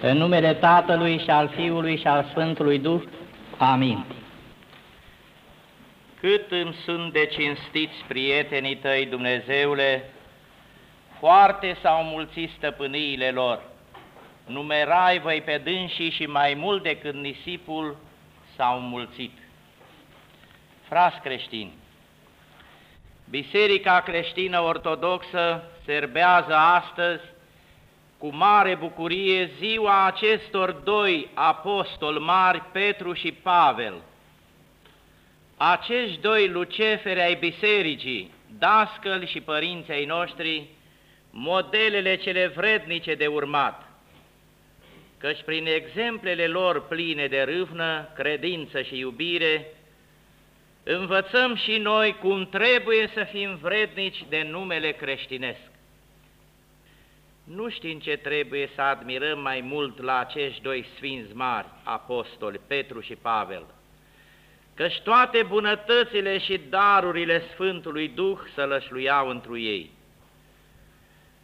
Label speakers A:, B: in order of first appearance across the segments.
A: În numele Tatălui și al Fiului și al Sfântului Duh. Amin.
B: Cât îmi sunt de cinstiți prietenii tăi, Dumnezeule, foarte s-au mulțit stăpâniile lor. Numerai voi pe dânsii și mai mult decât nisipul s-au mulțit. Frați creștini, Biserica creștină ortodoxă serbează astăzi cu mare bucurie ziua acestor doi apostoli mari, Petru și Pavel. Acești doi luceferi ai bisericii, dascăli și părinții ai noștri, modelele cele vrednice de urmat, căci prin exemplele lor pline de râvnă, credință și iubire, învățăm și noi cum trebuie să fim vrednici de numele creștinesc. Nu știm ce trebuie să admirăm mai mult la acești doi sfinți mari, apostoli, Petru și Pavel, căci toate bunătățile și darurile Sfântului Duh să lășluiau întru ei.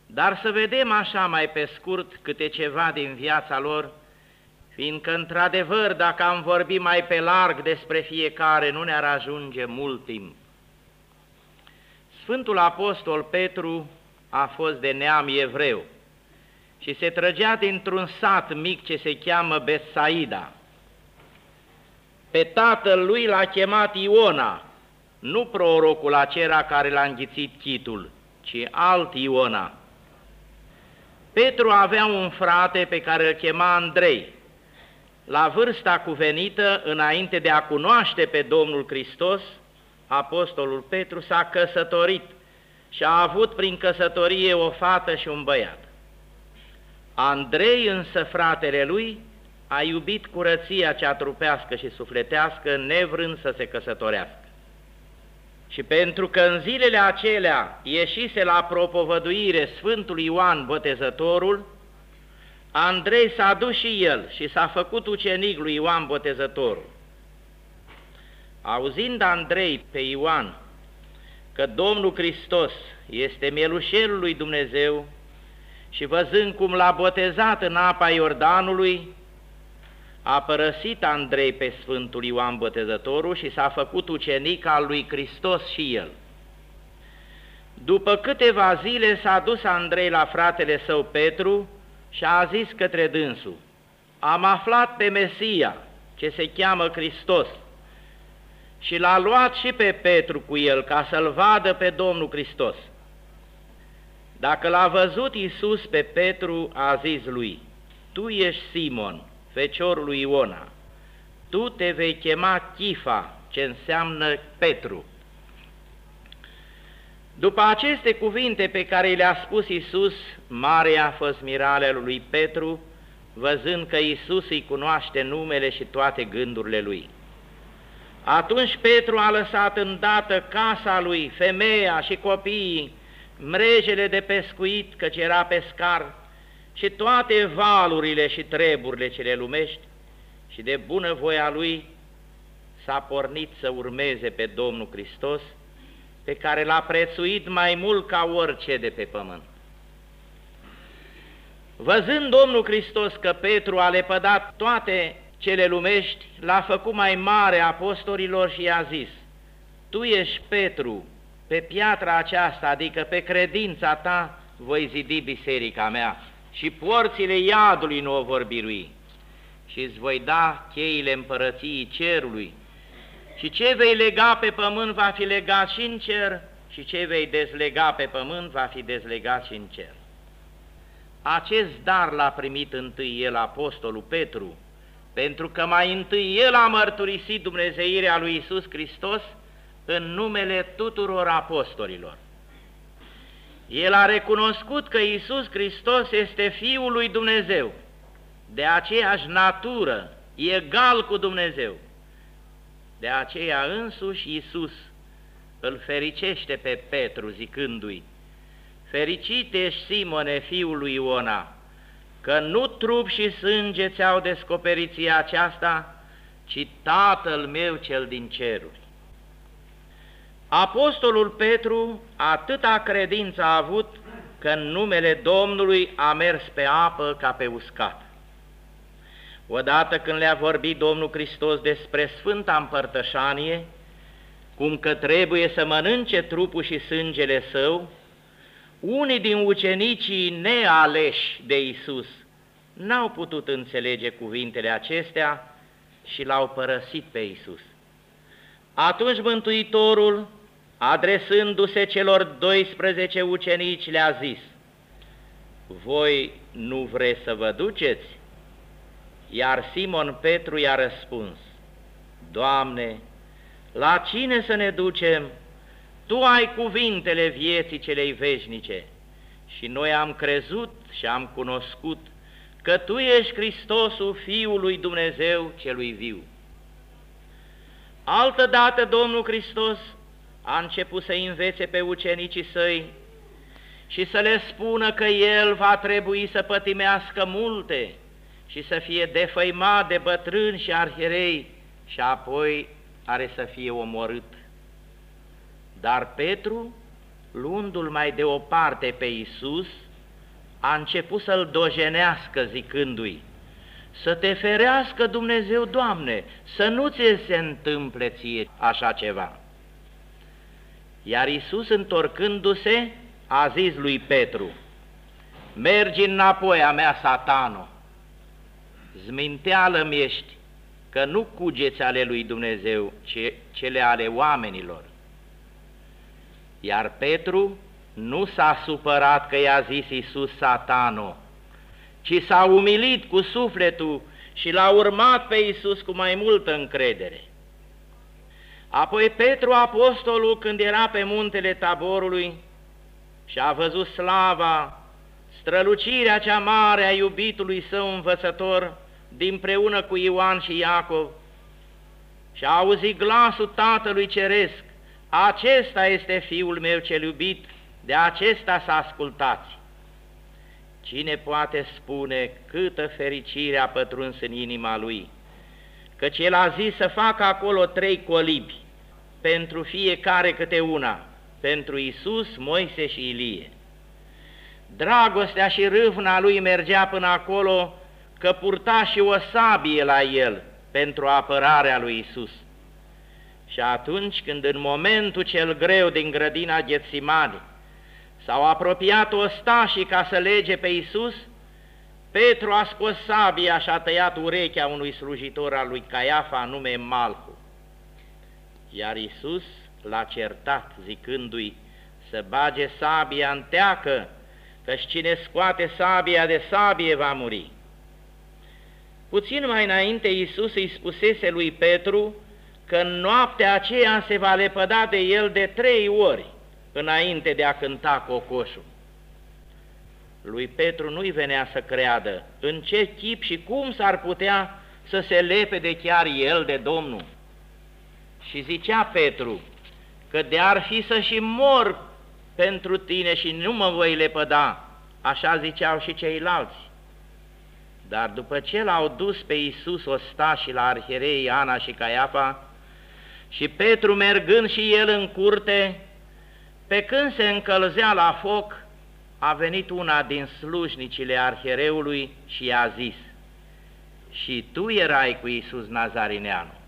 B: Dar să vedem așa mai pe scurt câte ceva din viața lor, fiindcă, într-adevăr, dacă am vorbit mai pe larg despre fiecare, nu ne-ar ajunge mult timp. Sfântul Apostol Petru a fost de neam evreu și se trăgea dintr-un sat mic ce se cheamă Betsaida. Pe tatăl lui l-a chemat Iona, nu prorocul acela care l-a înghițit chitul, ci alt Iona. Petru avea un frate pe care îl chema Andrei, la vârsta cuvenită, înainte de a cunoaște pe Domnul Hristos, apostolul Petru s-a căsătorit și a avut prin căsătorie o fată și un băiat. Andrei însă, fratele lui, a iubit curăția cea trupească și sufletească, nevrând să se căsătorească. Și pentru că în zilele acelea ieșise la propovăduire Sfântul Ioan Botezătorul, Andrei s-a dus și el și s-a făcut ucenic lui Ioan Botezătorul. Auzind Andrei pe Ioan că Domnul Hristos este mielușelul lui Dumnezeu și văzând cum l-a botezat în apa Iordanului, a părăsit Andrei pe Sfântul Ioan Botezătorul și s-a făcut ucenic al lui Hristos și el. După câteva zile s-a dus Andrei la fratele său Petru și a zis către dânsul, am aflat pe Mesia, ce se cheamă Hristos, și l-a luat și pe Petru cu el ca să-l vadă pe Domnul Hristos. Dacă l-a văzut Iisus pe Petru, a zis lui, Tu ești Simon, feciorul lui Iona, tu te vei chema Chifa, ce înseamnă Petru. După aceste cuvinte pe care le-a spus Iisus, mare a fost mirarea lui Petru, văzând că Iisus îi cunoaște numele și toate gândurile lui. Atunci Petru a lăsat îndată casa lui, femeia și copiii, mrejele de pescuit, căci era pescar, și toate valurile și treburile cele lumești, și de bunăvoia lui s-a pornit să urmeze pe Domnul Hristos, pe care l-a prețuit mai mult ca orice de pe pământ. Văzând Domnul Hristos că Petru a lepădat toate cele lumești, l-a făcut mai mare apostolilor și i-a zis, Tu ești Petru, pe piatra aceasta, adică pe credința ta, voi zidi biserica mea și porțile iadului nu o vor birui și îți voi da cheile împărăției cerului și ce vei lega pe pământ va fi legat și în cer și ce vei dezlega pe pământ va fi dezlegat și în cer. Acest dar l-a primit întâi el apostolul Petru, pentru că mai întâi el a mărturisit Dumnezeirea lui Isus Hristos în numele tuturor apostolilor. El a recunoscut că Isus Hristos este Fiul lui Dumnezeu, de aceeași natură, egal cu Dumnezeu. De aceea însuși Iisus îl fericește pe Petru zicându-i, Fericit ești, Simone, fiul lui Iona, că nu trup și sânge ți-au descoperit aceasta, ci Tatăl meu cel din ceruri. Apostolul Petru atâta credință a avut că în numele Domnului a mers pe apă ca pe uscat. odată când le-a vorbit Domnul Hristos despre Sfânta Împărtășanie, cum că trebuie să mănânce trupul și sângele său, unii din ucenicii nealeși de Isus n-au putut înțelege cuvintele acestea și l-au părăsit pe Isus. Atunci Mântuitorul, adresându-se celor 12 ucenici, le-a zis, Voi nu vreți să vă duceți? Iar Simon Petru i-a răspuns, Doamne, la cine să ne ducem? Tu ai cuvintele vieții celei veșnice și noi am crezut și am cunoscut că Tu ești Hristosul Fiului Dumnezeu celui viu. Altădată Domnul Hristos a început să învețe pe ucenicii săi și să le spună că El va trebui să pătimească multe și să fie defăimat de bătrâni și arhierei și apoi are să fie omorât. Dar Petru, luându-l mai deoparte pe Isus, a început să-l dojenească zicându-i, să te ferească Dumnezeu, Doamne, să nu ți se întâmple ție așa ceva. Iar Isus, întorcându-se, a zis lui Petru, mergi înapoi a mea, satano, zminteală-mi ești, că nu cugeți ale lui Dumnezeu, ci cele ale oamenilor. Iar Petru nu s-a supărat că i-a zis Iisus satano, ci s-a umilit cu sufletul și l-a urmat pe Iisus cu mai multă încredere. Apoi Petru, apostolul, când era pe muntele taborului și a văzut slava, strălucirea cea mare a iubitului său învățător, dinpreună cu Ioan și Iacov, și a auzit glasul Tatălui Ceresc, acesta este Fiul meu cel iubit, de acesta să ascultați. Cine poate spune câtă fericire a pătruns în inima lui? Căci el a zis să facă acolo trei colibi, pentru fiecare câte una, pentru Isus, Moise și Ilie. Dragostea și râvna lui mergea până acolo că purta și o sabie la el pentru apărarea lui Isus. Și atunci când în momentul cel greu din grădina Ghețimani s-au apropiat ostașii ca să lege pe Isus, Petru a scos sabia și a tăiat urechea unui slujitor al lui Caiafa, nume Malhu. Iar Isus l-a certat zicându-i să bage sabia în teacă, căci cine scoate sabia de sabie va muri. Puțin mai înainte Iisus îi spusese lui Petru că în noaptea aceea se va lepăda de el de trei ori înainte de a cânta cocoșul. Lui Petru nu-i venea să creadă în ce chip și cum s-ar putea să se lepe de chiar el de Domnul. Și zicea Petru că de-ar fi să și mor pentru tine și nu mă voi lepăda, așa ziceau și ceilalți. Dar după ce l-au dus pe Iisus ostașii la arhierei Ana și Caiafa, și Petru mergând și el în curte, pe când se încălzea la foc, a venit una din slujnicile arhiereului și i-a zis, Și tu erai cu Iisus Nazarineanu.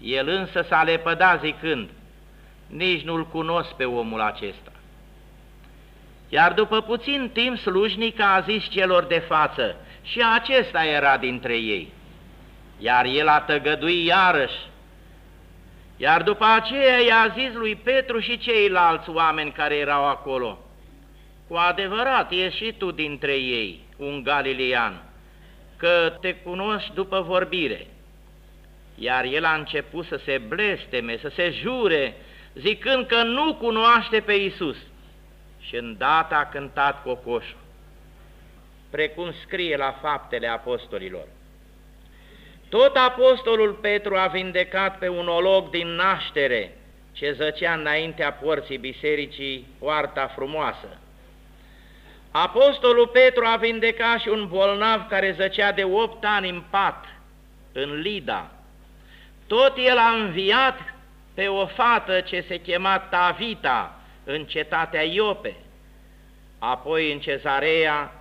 B: El însă s-a lepădat zicând, Nici nu-l cunosc pe omul acesta. Iar după puțin timp slujnica a zis celor de față, și acesta era dintre ei. Iar el a tăgăduit iarăși. Iar după aceea i-a zis lui Petru și ceilalți oameni care erau acolo, cu adevărat, ești și tu dintre ei, un galilean, că te cunoști după vorbire. Iar el a început să se blesteme, să se jure, zicând că nu cunoaște pe Isus. Și îndată a cântat cocoșul precum scrie la faptele apostolilor. Tot apostolul Petru a vindecat pe un olog din naștere, ce zăcea înaintea porții bisericii, poarta frumoasă. Apostolul Petru a vindecat și un bolnav care zăcea de opt ani în pat, în Lida. Tot el a înviat pe o fată ce se chema Tavita în cetatea Iope. Apoi în cezarea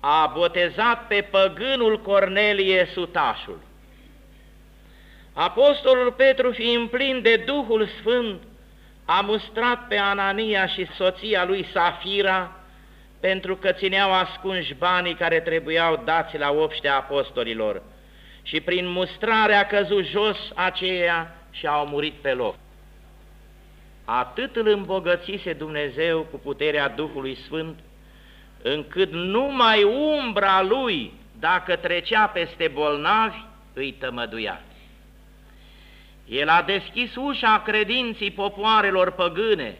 B: a botezat pe păgânul Cornelie Sutașul. Apostolul Petru, fiind plin de Duhul Sfânt, a mustrat pe Anania și soția lui Safira pentru că țineau ascunși banii care trebuiau dați la obștea apostolilor și prin mustrare a căzut jos aceea și au murit pe loc. Atât îl îmbogățise Dumnezeu cu puterea Duhului Sfânt, încât numai umbra lui, dacă trecea peste bolnavi, îi tămăduia. El a deschis ușa credinții popoarelor păgâne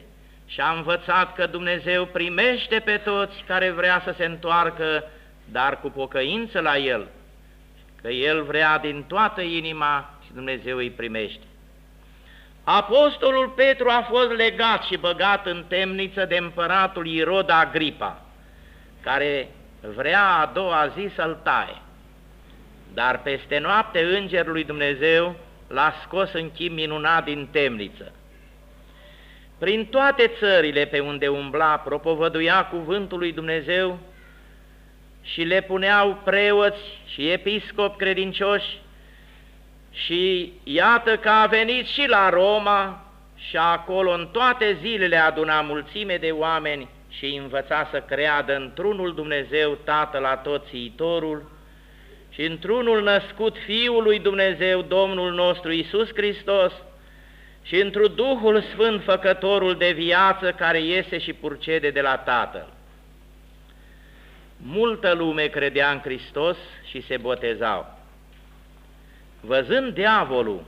B: și a învățat că Dumnezeu primește pe toți care vrea să se întoarcă, dar cu pocăință la El, că El vrea din toată inima și Dumnezeu îi primește. Apostolul Petru a fost legat și băgat în temniță de împăratul Irod Agripa, care vrea a doua zi să-l taie. Dar peste noapte îngerul lui Dumnezeu l-a scos în chim minunat din temniță. Prin toate țările pe unde umbla, propovăduia cuvântul lui Dumnezeu și le puneau preoți și episcopi credincioși și iată că a venit și la Roma și acolo în toate zilele aduna mulțime de oameni și învăța să creadă într-unul Dumnezeu Tatăl la toți iitorul și într-unul născut Fiul lui Dumnezeu, Domnul nostru Isus Hristos, și într Duhul Sfânt Făcătorul de viață care iese și purcede de la Tatăl. Multă lume credea în Hristos și se botezau. Văzând diavolul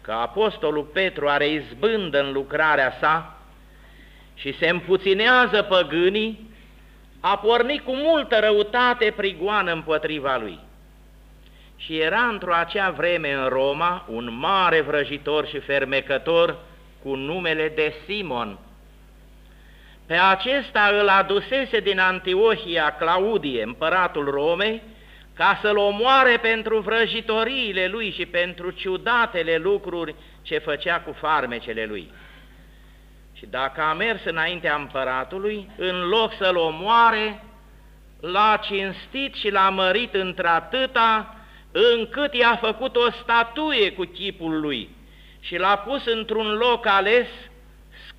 B: că apostolul Petru are izbândă în lucrarea sa și se împuținează păgânii, a pornit cu multă răutate prigoană împotriva lui. Și era într-o acea vreme în Roma un mare vrăjitor și fermecător cu numele de Simon. Pe acesta îl adusese din Antiohia Claudie, împăratul Romei, ca să-l omoare pentru vrăjitoriile lui și pentru ciudatele lucruri ce făcea cu farmecele lui. Și dacă a mers înaintea împăratului, în loc să-l omoare, l-a cinstit și l-a mărit într-atâta încât i-a făcut o statuie cu chipul lui și l-a pus într-un loc ales,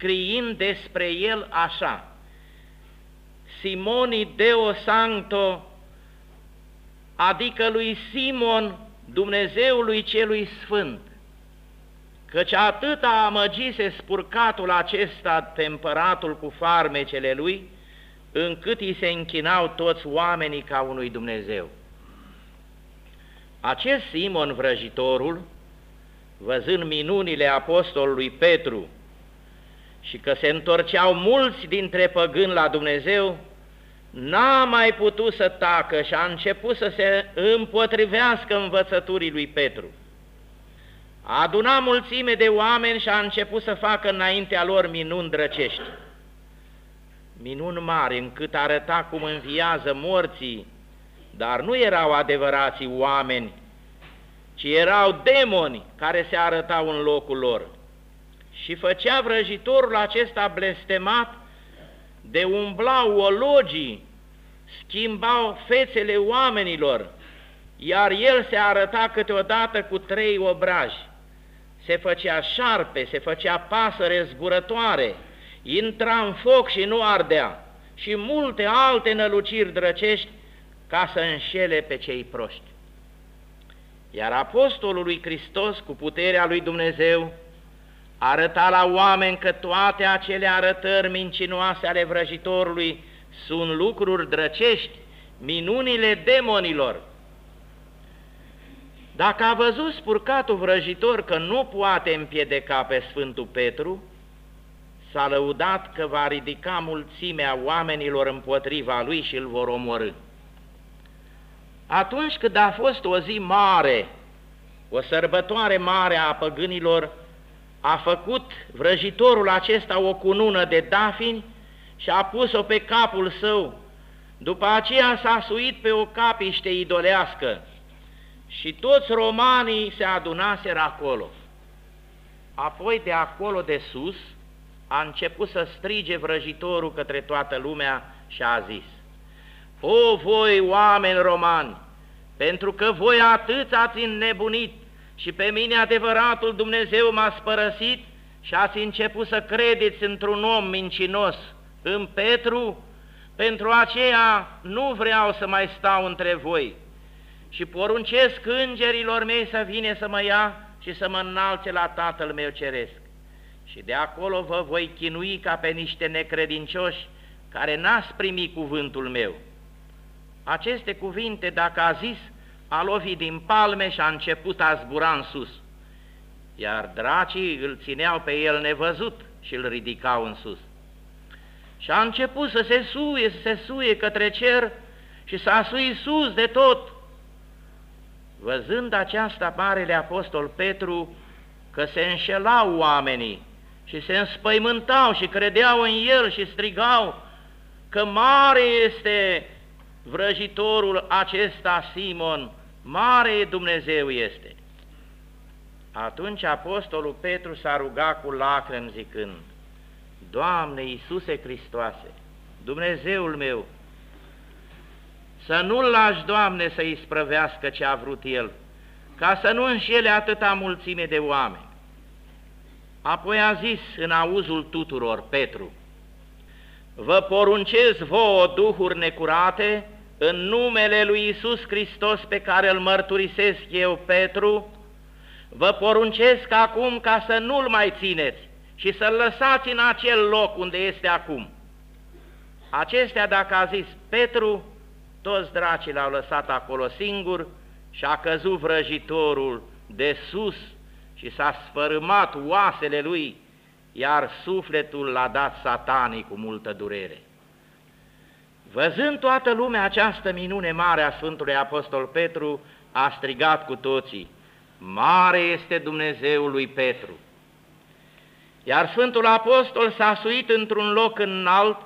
B: scriind despre el așa, Simoni Deo Sancto, adică lui Simon, Dumnezeului celui Sfânt, căci atât a amăgise spurcatul acesta temperatul cu farmecele lui, încât îi se închinau toți oamenii ca unui Dumnezeu. Acest Simon vrăjitorul, văzând minunile apostolului Petru și că se întorceau mulți dintre păgâni la Dumnezeu, n-a mai putut să tacă și a început să se împotrivească învățăturii lui Petru. A adunat mulțime de oameni și a început să facă înaintea lor minuni drăcești. Minuni mari încât arăta cum înviază morții, dar nu erau adevărații oameni, ci erau demoni care se arătau în locul lor. Și făcea vrăjitorul acesta blestemat de umblau ologii, schimbau fețele oamenilor, iar el se arăta câteodată cu trei obraji. Se făcea șarpe, se făcea pasăre zburătoare, intra în foc și nu ardea, și multe alte năluciri drăcești ca să înșele pe cei proști. Iar apostolul lui Hristos, cu puterea lui Dumnezeu, arăta la oameni că toate acele arătări mincinoase ale vrăjitorului sunt lucruri drăcești, minunile demonilor. Dacă a văzut spurcatul vrăjitor că nu poate împiedica pe Sfântul Petru, s-a lăudat că va ridica mulțimea oamenilor împotriva lui și îl vor omorâ. Atunci când a fost o zi mare, o sărbătoare mare a păgânilor, a făcut vrăjitorul acesta o cunună de dafini și a pus-o pe capul său. După aceea s-a suit pe o capiște idolească și toți romanii se adunaseră acolo. Apoi de acolo de sus a început să strige vrăjitorul către toată lumea și a zis, O voi, oameni romani, pentru că voi atât ați înnebunit și pe mine adevăratul Dumnezeu m-a spărăsit și ați început să credeți într-un om mincinos, în Petru, pentru aceea nu vreau să mai stau între voi și poruncesc îngerilor mei să vine să mă ia și să mă înalțe la Tatăl meu Ceresc. Și de acolo vă voi chinui ca pe niște necredincioși care n-ați primit cuvântul meu. Aceste cuvinte, dacă a zis, a lovit din palme și a început a zbura în sus. Iar dracii îl țineau pe el nevăzut și îl ridicau în sus. Și a început să se suie, să se suie către cer și s-a suit sus de tot. Văzând aceasta, Marele Apostol Petru, că se înșelau oamenii și se înspăimântau și credeau în el și strigau că mare este vrăjitorul acesta Simon, mare Dumnezeu este. Atunci Apostolul Petru s-a rugat cu lacrimi zicând, Doamne Iisuse Hristoase, Dumnezeul meu, să nu-l lași, Doamne, să-i sprăvească ce a vrut El, ca să nu înșele atâta mulțime de oameni. Apoi a zis în auzul tuturor, Petru, Vă poruncez vouă duhuri necurate, în numele lui Isus Hristos pe care îl mărturisesc eu, Petru, vă poruncesc acum ca să nu-l mai țineți și să-l lăsați în acel loc unde este acum. Acestea, dacă a zis Petru, toți dracii l-au lăsat acolo singur și a căzut vrăjitorul de sus și s-a sfărâmat oasele lui, iar sufletul l-a dat satanii cu multă durere. Văzând toată lumea această minune mare a Sfântului Apostol Petru, a strigat cu toții, Mare este Dumnezeul lui Petru! Iar Sfântul Apostol s-a suit într-un loc înalt,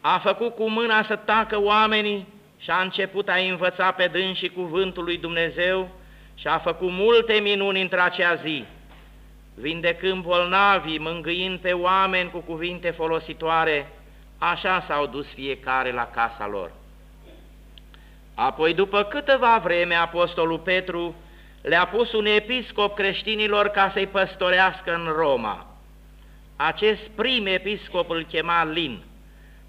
B: a făcut cu mâna să tacă oamenii și a început a învăța pe dânsii cuvântul lui Dumnezeu și a făcut multe minuni într acea zi, vindecând bolnavii, mângâind pe oameni cu cuvinte folositoare, așa s-au dus fiecare la casa lor. Apoi, după câteva vreme, Apostolul Petru le-a pus un episcop creștinilor ca să-i păstorească în Roma. Acest prim episcop îl chema Lin.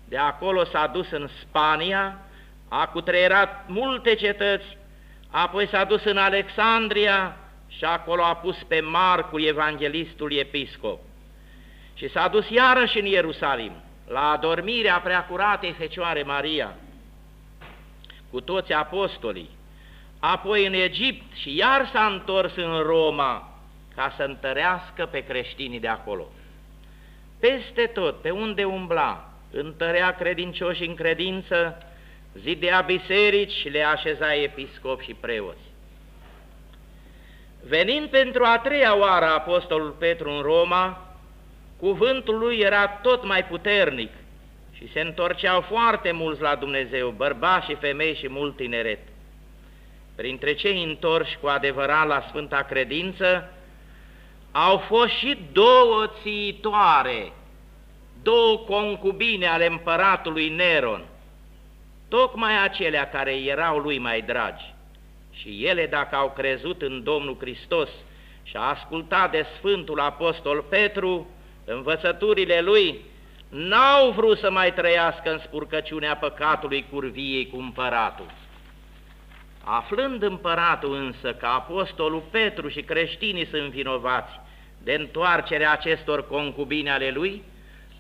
B: De acolo s-a dus în Spania, a cutreierat multe cetăți, apoi s-a dus în Alexandria și acolo a pus pe Marcul, evanghelistul episcop. Și s-a dus iarăși în Ierusalim, la adormirea preacuratei Fecioare Maria, cu toți apostolii, apoi în Egipt și iar s-a întors în Roma ca să întărească pe creștinii de acolo. Peste tot, pe unde umbla, întărea credincioși în credință, zidea biserici și le așeza episcopi și preoți. Venind pentru a treia oară apostolul Petru în Roma, cuvântul lui era tot mai puternic și se întorceau foarte mulți la Dumnezeu, bărbați și femei și mult tineret. Printre cei întorși cu adevărat la Sfânta Credință, au fost și două țiitoare, două concubine ale împăratului Neron, tocmai acelea care erau lui mai dragi. Și ele, dacă au crezut în Domnul Hristos și a ascultat de Sfântul Apostol Petru, învățăturile lui, n-au vrut să mai trăiască în spurcăciunea păcatului curviei cu împăratul. Aflând împăratul însă că apostolul Petru și creștinii sunt vinovați de întoarcerea acestor concubine ale lui,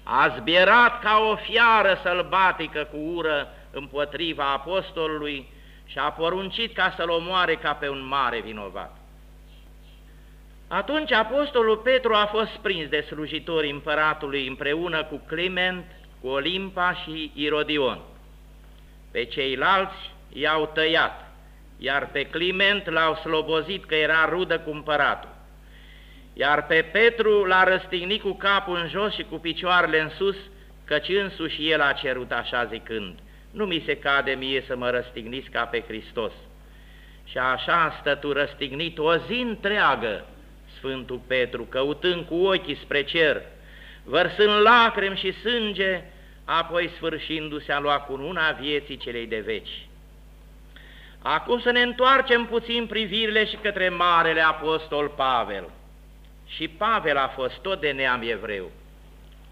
B: a zbierat ca o fiară sălbatică cu ură împotriva apostolului și a poruncit ca să-l omoare ca pe un mare vinovat. Atunci apostolul Petru a fost prins de slujitorii împăratului împreună cu Clement, cu Olimpa și Irodion. Pe ceilalți i-au tăiat, iar pe Clement l-au slobozit că era rudă cu împăratul. Iar pe Petru l-a răstignit cu capul în jos și cu picioarele în sus, căci însuși el a cerut așa zicând, nu mi se cade mie să mă răstigniți ca pe Hristos. Și așa stă tu răstignit o zi întreagă, Sfântul Petru, căutând cu ochii spre cer, vărsând lacrimi și sânge, apoi sfârșindu-se a lua cu una vieții celei de veci. Acum să ne întoarcem puțin privirile și către Marele Apostol Pavel. Și Pavel a fost tot de neam evreu.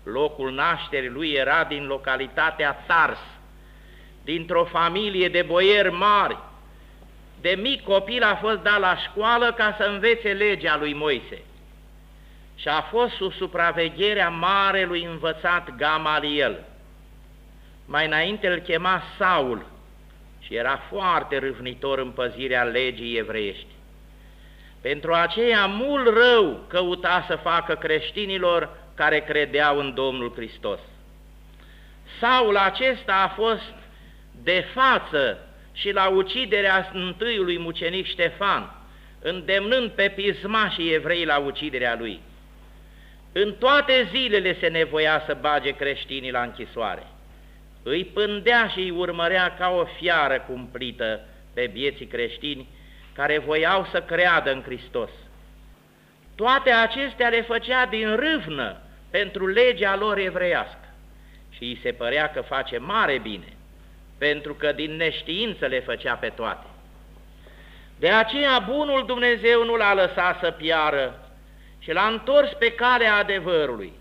B: Locul nașterii lui era din localitatea Tars, dintr-o familie de boieri mari. De mic copil a fost dat la școală ca să învețe legea lui Moise și a fost sub supravegherea marelui învățat Gamaliel. Mai înainte îl chema Saul și era foarte râvnitor în păzirea legii evreiești. Pentru aceea mult rău căuta să facă creștinilor care credeau în Domnul Hristos. Saul acesta a fost de față și la uciderea întâiului mucenic Ștefan, îndemnând pe pismașii evrei la uciderea lui. În toate zilele se nevoia să bage creștinii la închisoare. Îi pândea și îi urmărea ca o fiară cumplită pe vieții creștini care voiau să creadă în Hristos. Toate acestea le făcea din râvnă pentru legea lor evreiască și îi se părea că face mare bine, pentru că din neștiință le făcea pe toate. De aceea bunul Dumnezeu nu l-a lăsat să piară și l-a întors pe calea adevărului.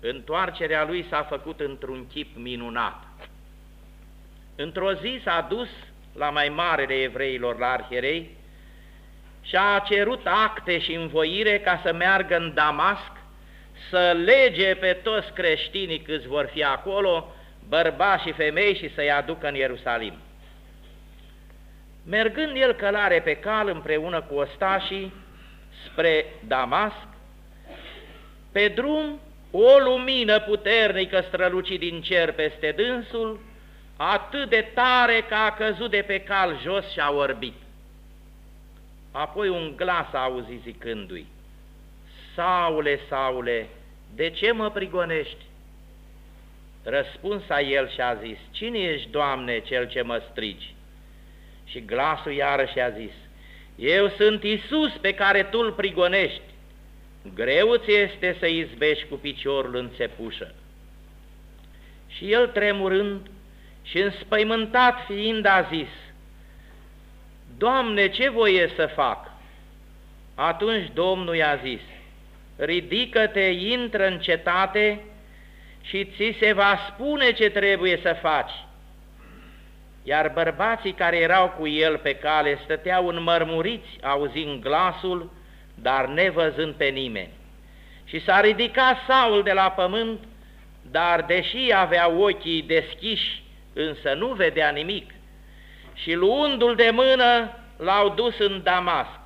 B: Întoarcerea lui s-a făcut într-un chip minunat. Într-o zi s-a dus la mai marele evreilor, la arhierei, și a cerut acte și învoire ca să meargă în Damasc, să lege pe toți creștinii câți vor fi acolo, bărbați și femei, și să-i aducă în Ierusalim. Mergând el călare pe cal împreună cu ostașii, spre Damasc, pe drum o lumină puternică străluci din cer peste dânsul, atât de tare că a căzut de pe cal jos și a orbit. Apoi un glas a auzit zicându-i, Saule, Saule, de ce mă prigonești? Răspuns a el și a zis, Cine ești, Doamne, cel ce mă strigi? Și glasul iarăși a zis, eu sunt Isus pe care tu îl prigonești. Greu ți este să izbești cu piciorul în țepușă. Și el tremurând și înspăimântat fiind a zis, Doamne, ce voie să fac? Atunci Domnul i-a zis, ridică-te, intră în cetate și ți se va spune ce trebuie să faci iar bărbații care erau cu el pe cale stăteau înmărmuriți, auzind glasul, dar nevăzând pe nimeni. Și s-a ridicat Saul de la pământ, dar deși avea ochii deschiși, însă nu vedea nimic. Și luându-l de mână, l-au dus în Damasc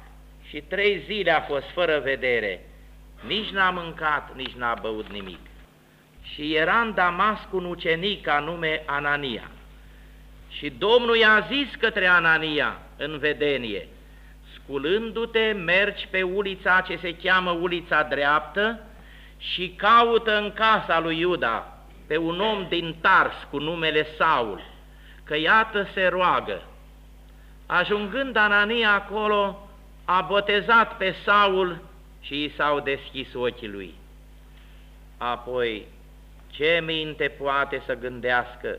B: și trei zile a fost fără vedere, nici n-a mâncat, nici n-a băut nimic. Și era în Damasc un ucenic anume Anania. Și Domnul i-a zis către Anania în vedenie, sculându-te, mergi pe ulița ce se cheamă ulița dreaptă și caută în casa lui Iuda pe un om din Tars cu numele Saul, că iată se roagă. Ajungând Anania acolo, a botezat pe Saul și i s-au deschis ochii lui. Apoi, ce minte poate să gândească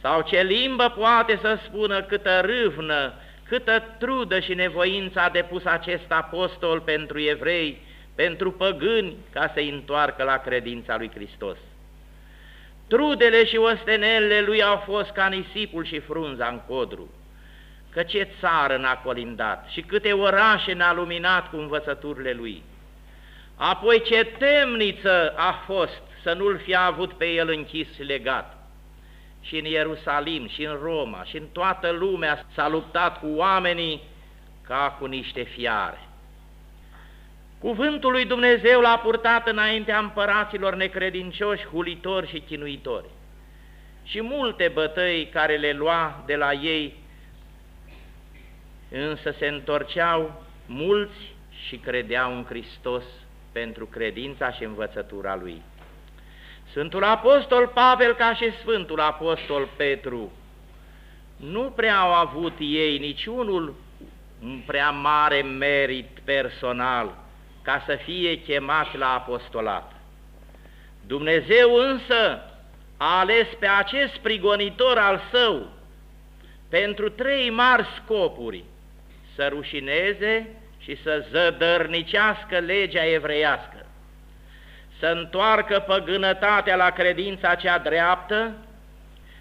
B: sau ce limbă poate să spună câtă râvnă, câtă trudă și nevoință a depus acest apostol pentru evrei, pentru păgâni, ca să-i întoarcă la credința lui Hristos. Trudele și ostenelele lui au fost ca nisipul și frunza în codru, că ce țară n-a colindat și câte orașe n-a luminat cu învățăturile lui. Apoi ce temniță a fost să nu-l fi avut pe el închis și legat și în Ierusalim, și în Roma, și în toată lumea s-a luptat cu oamenii ca cu niște fiare. Cuvântul lui Dumnezeu l-a purtat înaintea împăraților necredincioși, hulitori și chinuitori. Și multe bătăi care le lua de la ei, însă se întorceau mulți și credeau în Hristos pentru credința și învățătura Lui. Sfântul Apostol Pavel ca și Sfântul Apostol Petru nu prea au avut ei niciunul un prea mare merit personal ca să fie chemați la apostolat. Dumnezeu însă a ales pe acest prigonitor al său pentru trei mari scopuri, să rușineze și să zădărnicească legea evreiască, să întoarcă păgânătatea la credința cea dreaptă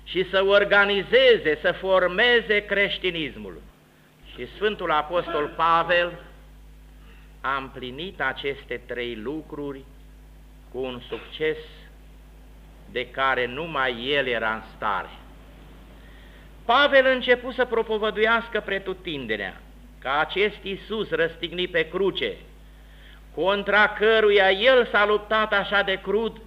B: și să organizeze, să formeze creștinismul. Și Sfântul Apostol Pavel a împlinit aceste trei lucruri cu un succes de care numai el era în stare. Pavel a început să propovăduiască pretutindenea că acest Iisus răstignit pe cruce, contra căruia el s-a luptat așa de crud,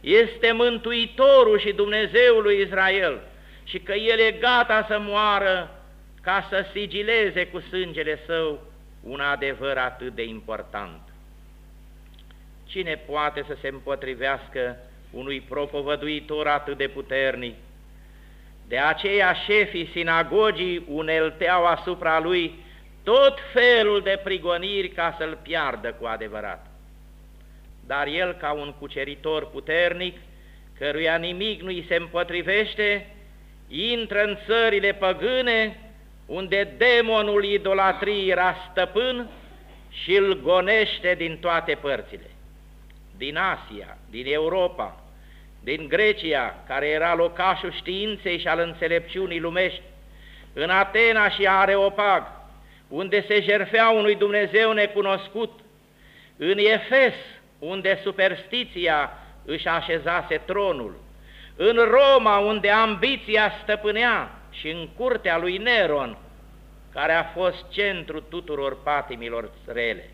B: este Mântuitorul și Dumnezeul lui Israel și că el e gata să moară ca să sigileze cu sângele său un adevăr atât de important. Cine poate să se împotrivească unui propovăduitor atât de puternic? De aceea șefii sinagogii unelteau asupra lui tot felul de prigoniri ca să-l piardă cu adevărat. Dar el, ca un cuceritor puternic, căruia nimic nu-i se împotrivește, intră în țările păgâne, unde demonul idolatriei era stăpân și îl gonește din toate părțile. Din Asia, din Europa, din Grecia, care era locașul științei și al înțelepciunii lumești, în Atena și Areopag, unde se jerfea unui Dumnezeu necunoscut, în Efes, unde superstiția își așezase tronul, în Roma, unde ambiția stăpânea și în curtea lui Neron, care a fost centru tuturor patimilor rele.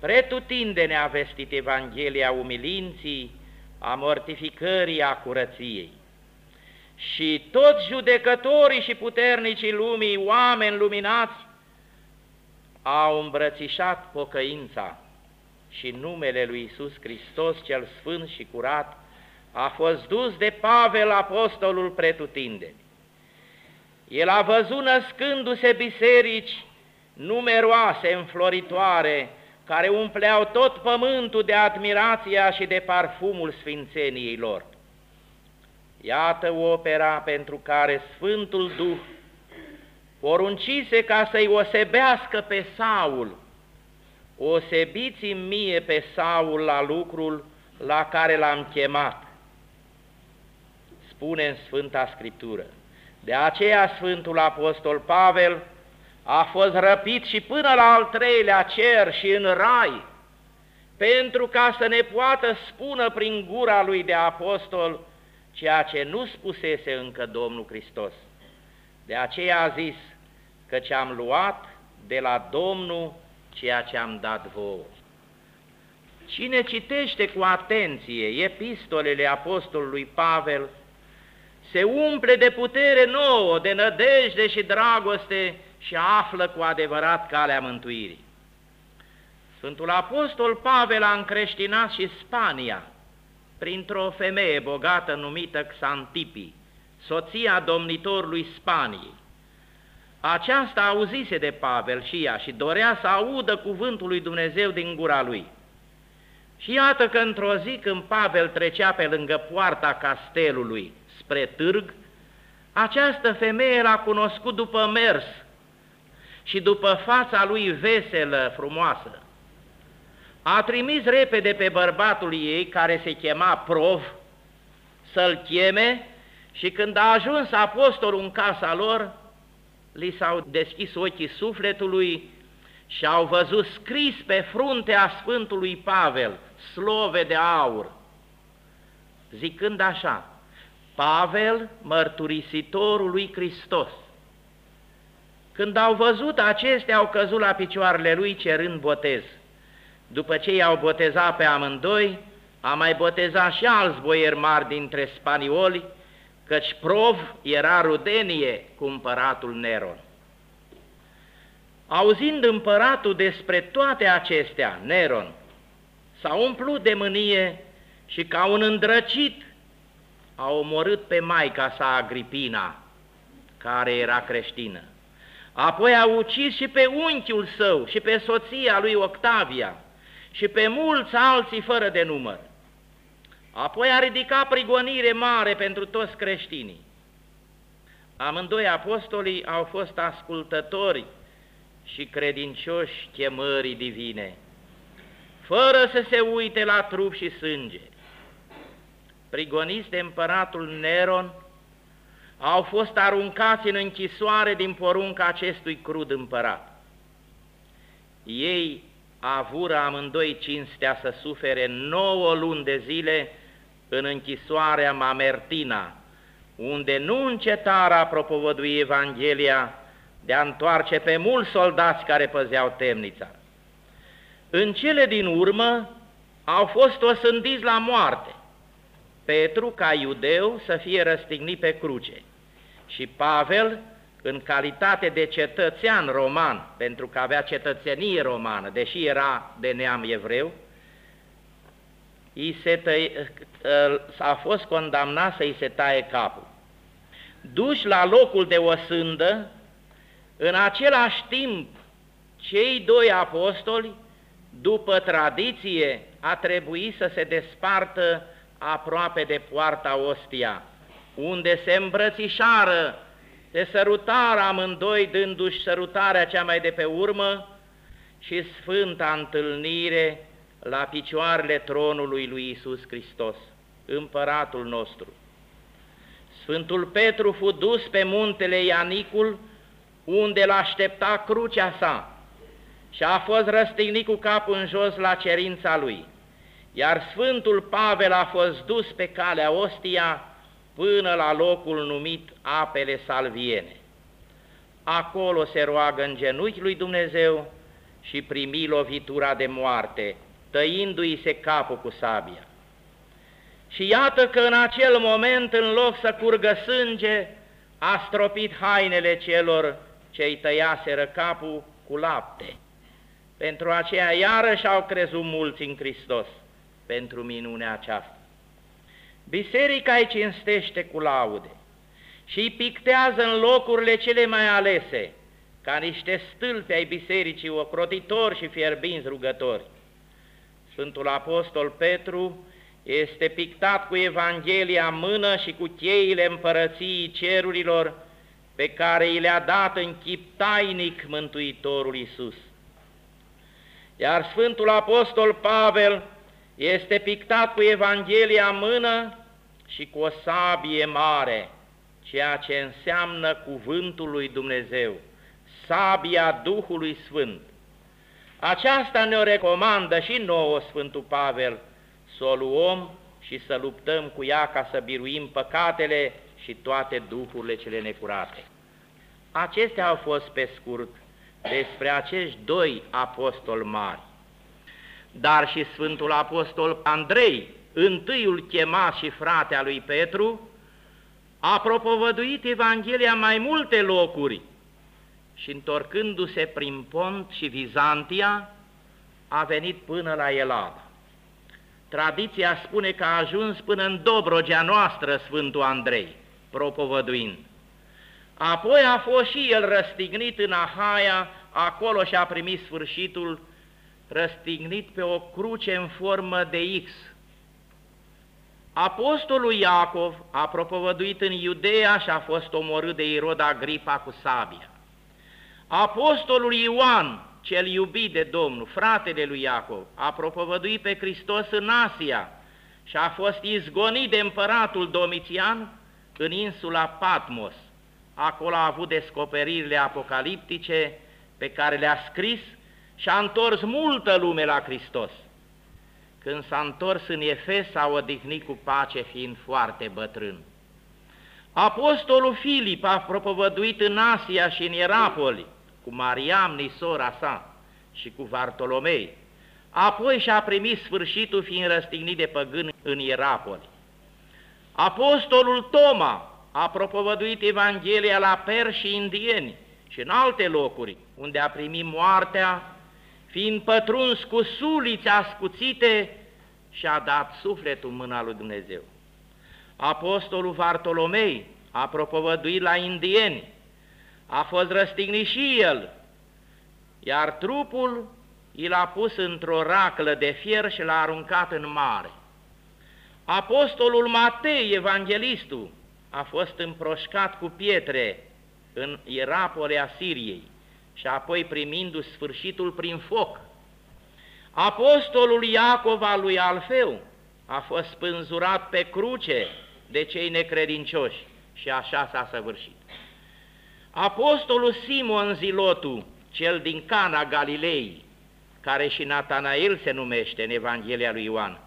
B: Pretutindene a vestit Evanghelia umilinții, a mortificării, a curăției. Și toți judecătorii și puternicii lumii, oameni luminați, au îmbrățișat pocăința și numele lui Iisus Hristos cel Sfânt și curat a fost dus de Pavel, apostolul pretutindeni. El a văzut născându-se biserici numeroase, înfloritoare, care umpleau tot pământul de admirația și de parfumul sfințeniei lor. Iată opera pentru care Sfântul Duh poruncise ca să-i osebească pe Saul, osebiți mie pe Saul la lucrul la care l-am chemat. Spune în Sfânta Scriptură. De aceea Sfântul Apostol Pavel a fost răpit și până la al treilea cer și în rai, pentru ca să ne poată spună prin gura lui de apostol ceea ce nu spusese încă Domnul Hristos. De aceea a zis că ce-am luat de la Domnul ceea ce am dat vouă. Cine citește cu atenție epistolele apostolului Pavel, se umple de putere nouă, de nădejde și dragoste și află cu adevărat calea mântuirii. Sfântul Apostol Pavel a încreștinat și Spania printr-o femeie bogată numită Xantipi, soția domnitorului Spaniei. Aceasta auzise de Pavel și ea și dorea să audă cuvântul lui Dumnezeu din gura lui. Și iată că într-o zi când Pavel trecea pe lângă poarta castelului spre târg, această femeie l-a cunoscut după mers și după fața lui veselă, frumoasă. A trimis repede pe bărbatul ei, care se chema Prov, să-l cheme și când a ajuns apostolul în casa lor, li s-au deschis ochii sufletului și au văzut scris pe fruntea Sfântului Pavel slove de aur, zicând așa, Pavel, mărturisitorul lui Hristos. Când au văzut acestea, au căzut la picioarele lui cerând botez. După ce i-au botezat pe amândoi, a mai botezat și alți boieri mari dintre spanioli, căci Prov era rudenie cu împăratul Neron. Auzind împăratul despre toate acestea, Neron, s-a umplut de mânie și ca un îndrăcit a omorât pe maica sa Agripina, care era creștină. Apoi a ucis și pe unchiul său și pe soția lui Octavia și pe mulți alții fără de număr. Apoi a ridicat prigonire mare pentru toți creștinii. Amândoi apostolii au fost ascultători și credincioși chemării divine, fără să se uite la trup și sânge. Prigoniți de împăratul Neron, au fost aruncați în închisoare din porunca acestui crud împărat. Ei avură amândoi cinstea să sufere nouă luni de zile în închisoarea Mamertina, unde nu încetară a propovădui Evanghelia de a întoarce pe mulți soldați care păzeau temnița. În cele din urmă au fost osândiți la moarte, Petru, ca iudeu, să fie răstignit pe cruce și Pavel, în calitate de cetățean roman, pentru că avea cetățenie romană, deși era de neam evreu, i se tăi, a fost condamnat să îi se taie capul. Duși la locul de osândă, în același timp, cei doi apostoli, după tradiție, a trebuit să se despartă aproape de poarta ostia, unde se îmbrățișară, se sărutară amândoi dându-și sărutarea cea mai de pe urmă și sfânta întâlnire la picioarele tronului lui Isus Hristos, împăratul nostru. Sfântul Petru fu dus pe muntele Ianicul, unde l-aștepta crucea sa și a fost răstignit cu capul în jos la cerința lui, iar Sfântul Pavel a fost dus pe calea ostia până la locul numit apele salviene. Acolo se roagă în genunchi lui Dumnezeu și primi lovitura de moarte, tăindu-i se capul cu sabia. Și iată că în acel moment, în loc să curgă sânge, a stropit hainele celor ce îi tăiaseră capul cu lapte. Pentru aceea iarăși au crezut mulți în Hristos, pentru minunea aceasta. Biserica îi cinstește cu laude și îi pictează în locurile cele mai alese, ca niște stâlpi ai bisericii ocrotitori și fierbinți rugători. Sfântul Apostol Petru este pictat cu Evanghelia în mână și cu cheile împărăției cerurilor pe care i le-a dat în chip tainic Mântuitorul Iisus. Iar Sfântul Apostol Pavel este pictat cu Evanghelia în mână și cu o sabie mare, ceea ce înseamnă cuvântul lui Dumnezeu, sabia Duhului Sfânt. Aceasta ne-o recomandă și nouă Sfântul Pavel, să o luăm și să luptăm cu ea ca să biruim păcatele și toate duhurile cele necurate. Acestea au fost pe scurt despre acești doi apostoli mari. Dar și Sfântul Apostol Andrei, întâiul chemat și fratea lui Petru, a propovăduit Evanghelia mai multe locuri și întorcându-se prin Pont și Vizantia, a venit până la Elada. Tradiția spune că a ajuns până în Dobrogea noastră Sfântul Andrei, propovăduind. Apoi a fost și el răstignit în Ahaia, acolo și-a primit sfârșitul, răstignit pe o cruce în formă de X. Apostolul Iacov a propovăduit în Iudeea și a fost omorât de Irod Agripa cu sabia. Apostolul Ioan, cel iubit de Domnul, fratele lui Iacov, a propovăduit pe Hristos în Asia și a fost izgonit de împăratul Domitian în insula Patmos. Acolo a avut descoperirile apocaliptice pe care le-a scris și a întors multă lume la Hristos. Când s-a întors în Efes, s-a odihnit cu pace, fiind foarte bătrân. Apostolul Filip a propovăduit în Asia și în Ierapoli, cu Mariam, nisora sa, și cu Vartolomei. Apoi și-a primit sfârșitul fiind răstignit de păgâni în Ierapoli. Apostolul Toma a propovăduit Evanghelia la per și indieni și în alte locuri, unde a primit moartea, fiind pătruns cu suliți ascuțite și a dat sufletul în mâna lui Dumnezeu. Apostolul Vartolomei a propovăduit la indieni, a fost răstignit și el, iar trupul i l-a pus într-o raclă de fier și l-a aruncat în mare. Apostolul Matei, evanghelistul, a fost împroșcat cu pietre în Ierapolea Siriei și apoi primindu-și sfârșitul prin foc. Apostolul Iacov al lui Alfeu a fost spânzurat pe cruce de cei necredincioși și așa s-a săvârșit. Apostolul Simon Zilotu, cel din Cana Galilei, care și Natanael se numește în Evanghelia lui Ioan,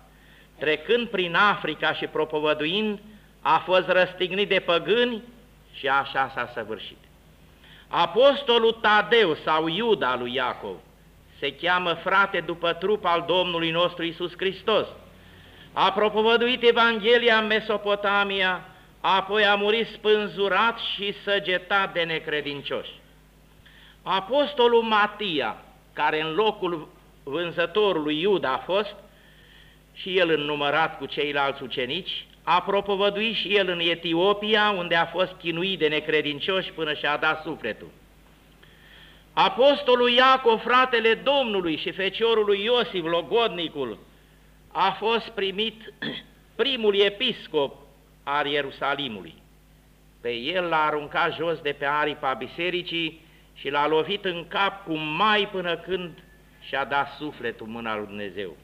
B: trecând prin Africa și propovăduind, a fost răstignit de păgâni și așa s-a săvârșit. Apostolul Tadeu sau Iuda lui Iacov se cheamă frate după trup al Domnului nostru Isus Hristos. A propovăduit Evanghelia în Mesopotamia, apoi a murit spânzurat și săgetat de necredincioși. Apostolul Matia, care în locul vânzătorului Iuda a fost, și el înnumărat cu ceilalți ucenici, a propovăduit și el în Etiopia, unde a fost chinuit de necredincioși până și-a dat sufletul. Apostolul Iacov, fratele Domnului și feciorului Iosif, logodnicul, a fost primit primul episcop al Ierusalimului. Pe el l-a aruncat jos de pe aripa bisericii și l-a lovit în cap cu mai până când și-a dat sufletul mâna lui Dumnezeu.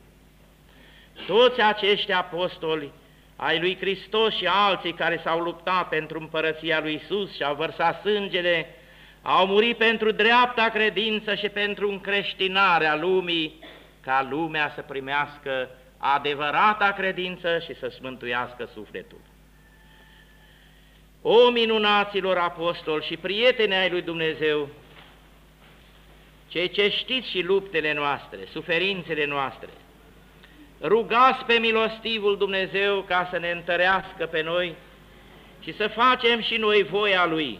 B: Toți acești apostoli ai lui Hristos și alții care s-au luptat pentru împărăția lui Isus și au vărsat sângele, au murit pentru dreapta credință și pentru încreștinarea lumii, ca lumea să primească adevărata credință și să smântuiască sufletul. O minunaților apostoli și prieteni ai lui Dumnezeu, cei ce știți și luptele noastre, suferințele noastre, rugați pe milostivul Dumnezeu ca să ne întărească pe noi și să facem și noi voia Lui,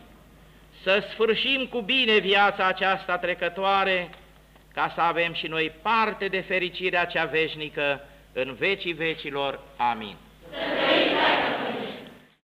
B: să sfârșim cu bine viața aceasta trecătoare, ca să avem și noi parte de fericirea cea veșnică în vecii vecilor. Amin.